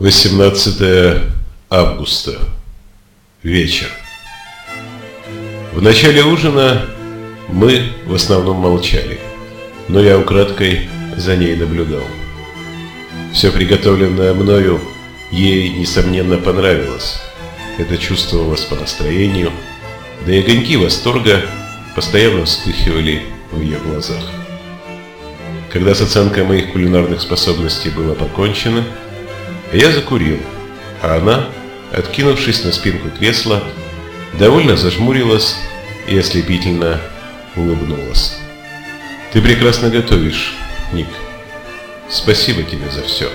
18 августа. Вечер. В начале ужина мы в основном молчали, но я украдкой за ней наблюдал. Все приготовленное мною ей, несомненно, понравилось. Это чувствовалось по настроению, да и огоньки восторга постоянно вспыхивали в ее глазах. Когда с оценкой моих кулинарных способностей было покончено, я закурил, а она, откинувшись на спинку кресла, довольно зажмурилась и ослепительно улыбнулась. «Ты прекрасно готовишь, Ник. Спасибо тебе за все».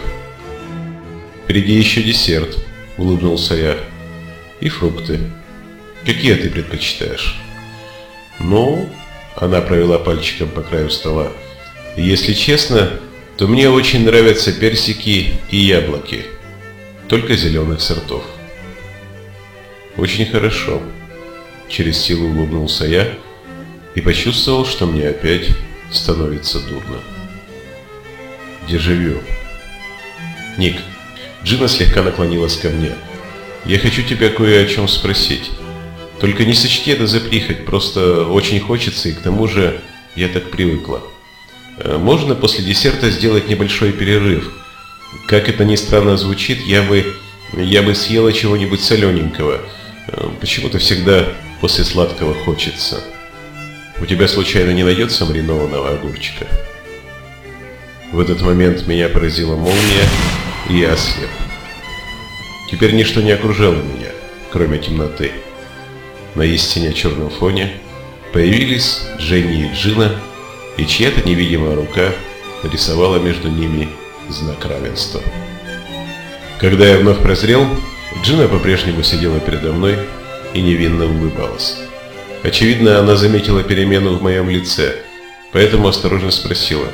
«Впереди еще десерт», — улыбнулся я. «И фрукты. Какие ты предпочитаешь?» «Ну...» — она провела пальчиком по краю стола. «Если честно, то мне очень нравятся персики и яблоки, только зеленых сортов. Очень хорошо. Через силу улыбнулся я и почувствовал, что мне опять становится дурно. Дежавю. Ник, Джина слегка наклонилась ко мне. Я хочу тебя кое о чем спросить. Только не сочти это за прихоть, просто очень хочется, и к тому же я так привыкла. Э, можно после десерта сделать небольшой перерыв. Как это ни странно звучит, я бы, я бы съела чего-нибудь солененького. Э, почему-то всегда после сладкого хочется. У тебя случайно не найдется маринованного огурчика? В этот момент меня поразила молния, и я ослеп. Теперь ничто не окружало меня, кроме темноты. На истине черном фоне появились Дженни и Джина, и чья-то невидимая рука нарисовала между ними знак равенства. Когда я вновь прозрел, Джина по-прежнему сидела передо мной и невинно улыбалась. Очевидно, она заметила перемену в моем лице, поэтому осторожно спросила.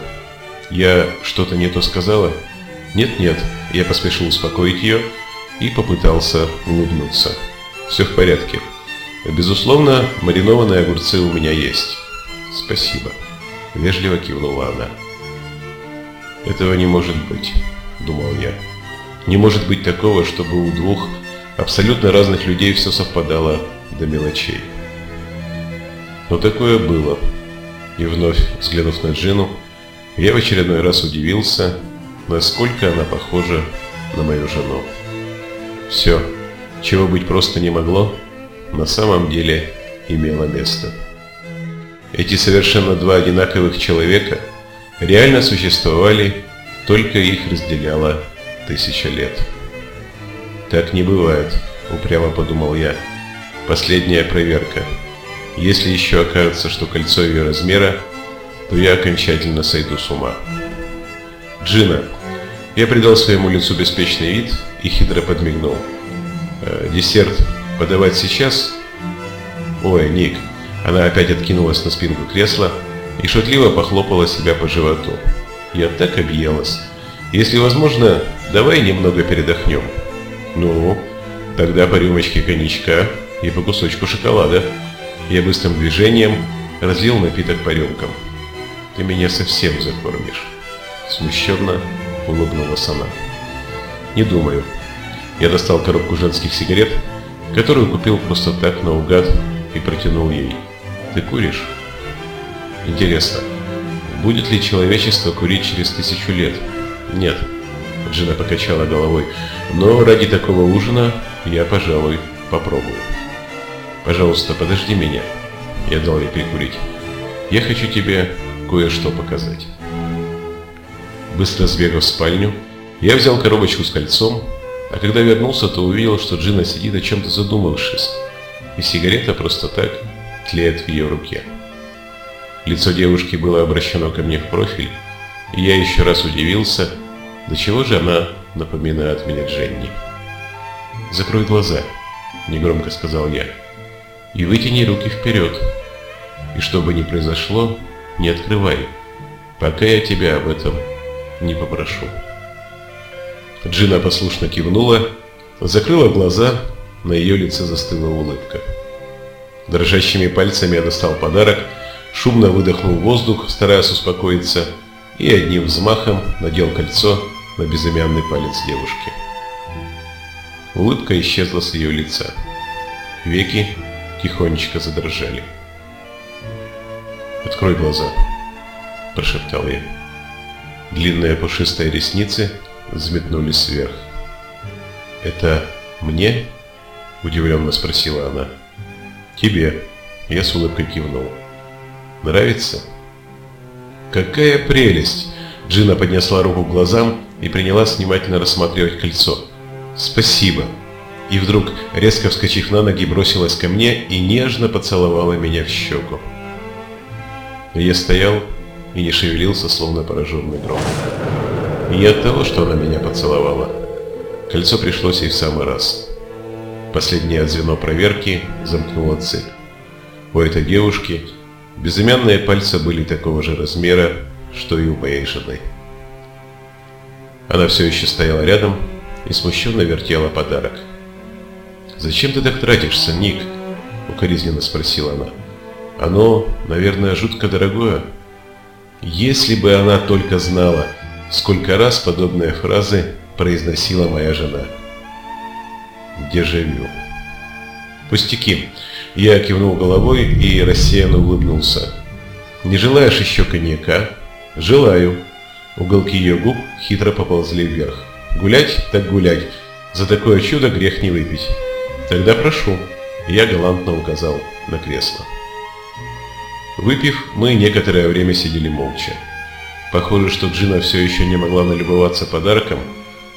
«Я что-то не то сказала?» «Нет-нет», я поспешил успокоить ее и попытался улыбнуться. «Все в порядке. Безусловно, маринованные огурцы у меня есть. Спасибо». — вежливо кивнула она. «Этого не может быть», — думал я. «Не может быть такого, чтобы у двух абсолютно разных людей все совпадало до мелочей». Но такое было. И вновь, взглянув на Джину, я в очередной раз удивился, насколько она похожа на мою жену. Все, чего быть просто не могло, на самом деле имело место. Эти совершенно два одинаковых человека реально существовали, только их разделяло тысяча лет. Так не бывает, упрямо подумал я. Последняя проверка. Если еще окажется, что кольцо ее размера, то я окончательно сойду с ума. Джина. Я придал своему лицу беспечный вид и хитро подмигнул. «Э, «Десерт подавать сейчас?» «Ой, Ник, она опять откинулась на спинку кресла и шутливо похлопала себя по животу. Я так объелась. Если возможно, давай немного передохнем. Ну, тогда по рюмочке коньячка и по кусочку шоколада. Я быстрым движением разлил напиток по рюмкам. Ты меня совсем закормишь. Смущенно улыбнулась она. Не думаю. Я достал коробку женских сигарет, которую купил просто так наугад и протянул ей. Ты куришь? Интересно, будет ли человечество курить через тысячу лет? Нет. Джина покачала головой. Но ради такого ужина я, пожалуй, попробую. Пожалуйста, подожди меня. Я дал ей прикурить. Я хочу тебе кое-что показать. Быстро сбегав в спальню, я взял коробочку с кольцом, а когда вернулся, то увидел, что Джина сидит о чем-то задумавшись, и сигарета просто так тлеет в ее руке. Лицо девушки было обращено ко мне в профиль, и я еще раз удивился, до чего же она напоминает меня Дженни. «Закрой глаза», — негромко сказал я, — «и вытяни руки вперед. И что бы ни произошло, не открывай, пока я тебя об этом не попрошу». Джина послушно кивнула, закрыла глаза, на ее лице застыла улыбка. Дрожащими пальцами я достал подарок, шумно выдохнул воздух, стараясь успокоиться, и одним взмахом надел кольцо на безымянный палец девушки. Улыбка исчезла с ее лица. Веки тихонечко задрожали. «Открой глаза», – прошептал я. Длинные пушистые ресницы взметнулись вверх. «Это мне?» – удивленно спросила она. «Тебе», – я с улыбкой кивнул. «Нравится?» «Какая прелесть!» Джина поднесла руку к глазам и принялась внимательно рассматривать кольцо. «Спасибо!» И вдруг, резко вскочив на ноги, бросилась ко мне и нежно поцеловала меня в щеку. Я стоял и не шевелился, словно пораженный гром. И от того, что она меня поцеловала. Кольцо пришлось ей в самый раз. Последнее звено проверки замкнуло цепь. У этой девушки безымянные пальцы были такого же размера, что и у моей жены. Она все еще стояла рядом и смущенно вертела подарок. «Зачем ты так тратишься, Ник?» – укоризненно спросила она. «Оно, наверное, жутко дорогое». Если бы она только знала, сколько раз подобные фразы произносила моя жена. Дежавю. Пустяки. Я кивнул головой и рассеянно улыбнулся. Не желаешь еще коньяка? Желаю. Уголки ее губ хитро поползли вверх. Гулять, так гулять. За такое чудо грех не выпить. Тогда прошу. Я галантно указал на кресло. Выпив, мы некоторое время сидели молча. Похоже, что Джина все еще не могла налюбоваться подарком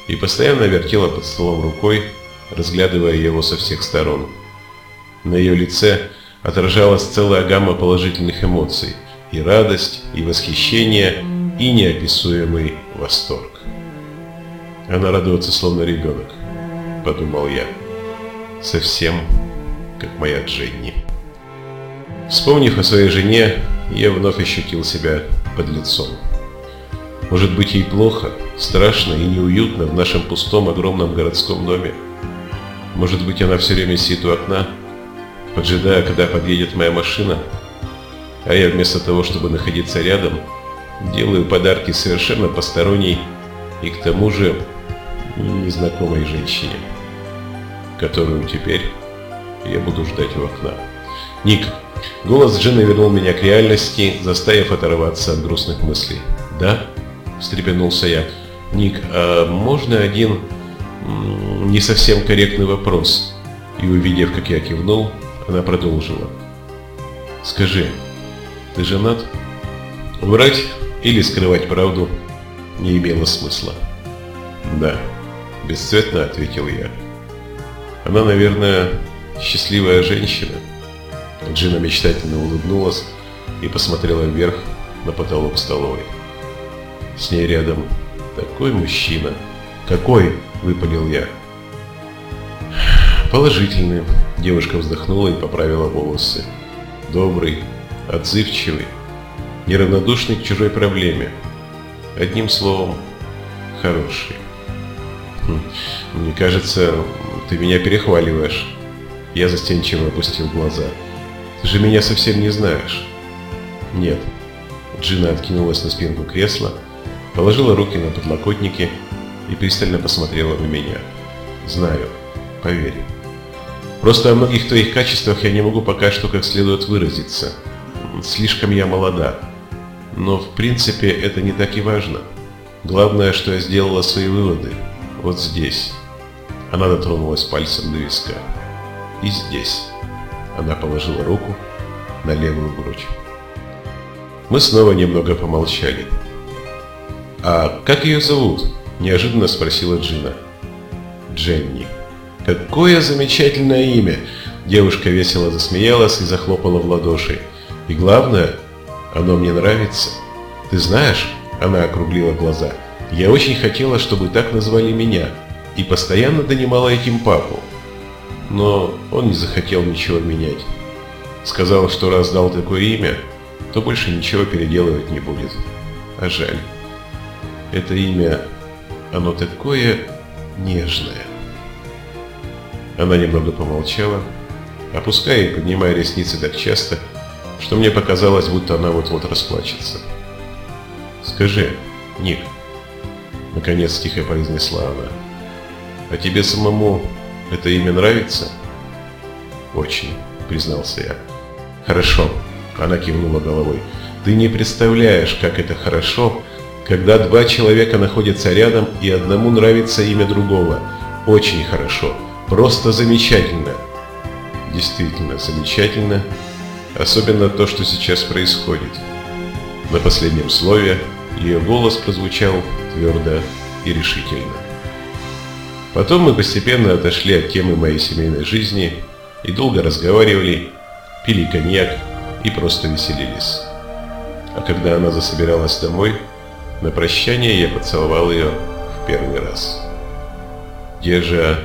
и постоянно вертела под столом рукой, разглядывая его со всех сторон. На ее лице отражалась целая гамма положительных эмоций – и радость, и восхищение, и неописуемый восторг. Она радуется, словно ребенок, подумал я, совсем как моя Дженни. Вспомнив о своей жене, я вновь ощутил себя под лицом. Может быть ей плохо, страшно и неуютно в нашем пустом огромном городском доме. Может быть она все время сидит у окна, поджидая, когда подъедет моя машина, а я вместо того, чтобы находиться рядом, делаю подарки совершенно посторонней и к тому же незнакомой женщине, которую теперь я буду ждать у окна. Ник, Голос Джина вернул меня к реальности, заставив оторваться от грустных мыслей. «Да?» – встрепенулся я. «Ник, а можно один не совсем корректный вопрос?» И увидев, как я кивнул, она продолжила. «Скажи, ты женат?» Врать или скрывать правду не имело смысла. «Да», – бесцветно ответил я. «Она, наверное, счастливая женщина». Джина мечтательно улыбнулась и посмотрела вверх на потолок столовой. С ней рядом такой мужчина. «Какой?» – выпалил я. «Положительный», – девушка вздохнула и поправила волосы. «Добрый, отзывчивый, неравнодушный к чужой проблеме. Одним словом, хороший». Хм, «Мне кажется, ты меня перехваливаешь». Я застенчиво опустил глаза. Ты же меня совсем не знаешь. Нет. Джина откинулась на спинку кресла, положила руки на подлокотники и пристально посмотрела на меня. Знаю. Поверь. Просто о многих твоих качествах я не могу пока что как следует выразиться. Слишком я молода. Но в принципе это не так и важно. Главное, что я сделала свои выводы. Вот здесь. Она дотронулась пальцем до виска. И здесь. Она положила руку на левую грудь. Мы снова немного помолчали. «А как ее зовут?» – неожиданно спросила Джина. «Дженни». «Какое замечательное имя!» Девушка весело засмеялась и захлопала в ладоши. «И главное, оно мне нравится. Ты знаешь, она округлила глаза, я очень хотела, чтобы так назвали меня, и постоянно донимала этим папу но он не захотел ничего менять. Сказал, что раз дал такое имя, то больше ничего переделывать не будет. А жаль. Это имя, оно такое нежное. Она немного помолчала, опуская и поднимая ресницы так часто, что мне показалось, будто она вот-вот расплачется. «Скажи, Ник», — наконец тихо произнесла она, — «а тебе самому это имя нравится? Очень, признался я. Хорошо, она кивнула головой. Ты не представляешь, как это хорошо, когда два человека находятся рядом и одному нравится имя другого. Очень хорошо, просто замечательно. Действительно замечательно, особенно то, что сейчас происходит. На последнем слове ее голос прозвучал твердо и решительно. Потом мы постепенно отошли от темы моей семейной жизни и долго разговаривали, пили коньяк и просто веселились. А когда она засобиралась домой, на прощание я поцеловал ее в первый раз. Держа